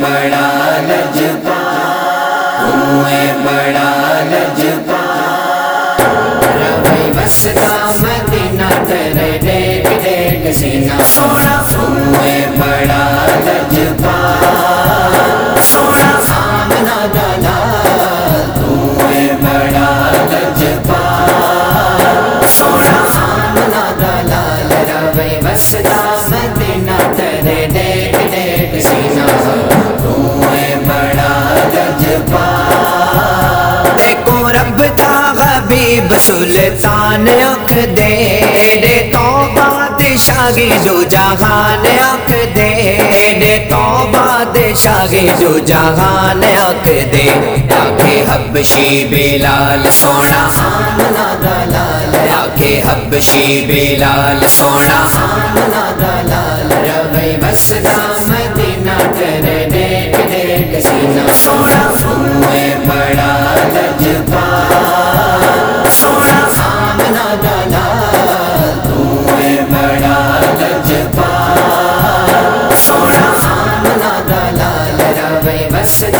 بڑا لجپا بڑا لجپا۔ سلطان اک دے۔ دے تو بادشاہی جو جہان اک دے۔ دے تو بادشاہی جو جہان اک دے۔ آکے حبشی بلال سونا۔ سامنا دلال آکے حبشی بلال سونا۔ سامنا دلال روی بستا مدینہ کر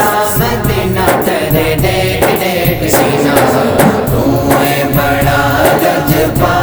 بستا مدینہ کر دیکھ دیکھ سینہ روئے بڑا لجپا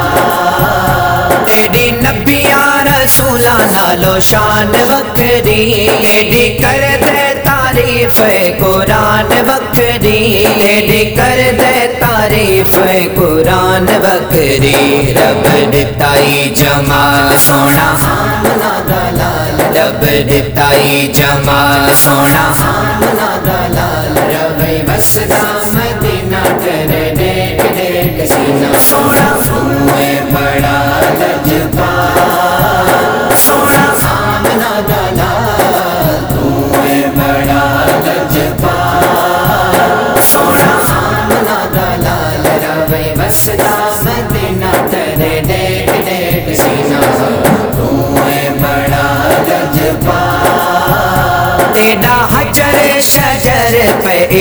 تیری نبیاں رسولاں نالو شان بکری تیری کر دے تعریف قرآن بکری تیری کر دے تعریف قرآن بکری۔ رب دتائی جمال سونا۔ سامنا دلال رب دتائی جمال سونا. سامنا دلال روی بستا مدینہ کر دیکھ دیکھ سینہ سونا.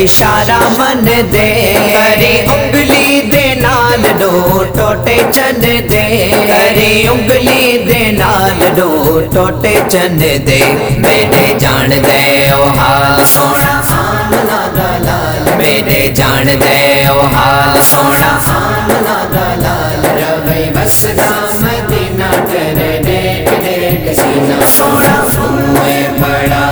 اشارہ من دے کری انگلی دے نال دو ٹوٹے چند دے۔ کری انگلی دے نال دو ٹوٹے چند دے۔ میرے جان دے او حال، سونا سامنا دلال میرے جان دے او حال، سونا سامنا دلال روی بستا مدینہ کر دیکھ دیکھ سینہ سونا روئے بڑا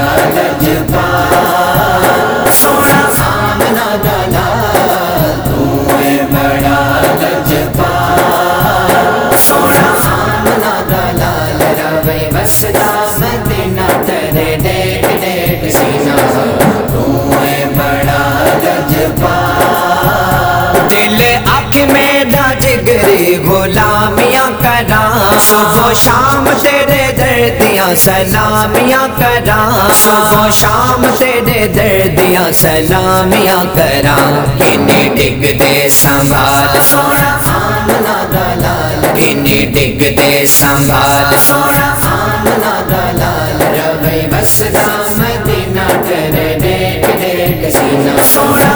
دل آنکھ میرا جگری غلامیاں کرا صبح و شام تیرے دردیاں سلامیاں کرا صبح و شام تیرے دردیاں سلامیاں کرا انہیں ڈگ دے سنبھال۔ سونا سامنا دلال۔ انہیں ڈگ دے سنبھال۔ سونا سامنا دلال۔ روی بستا مدینہ کر دیکھ دیکھ سینہ۔ سونا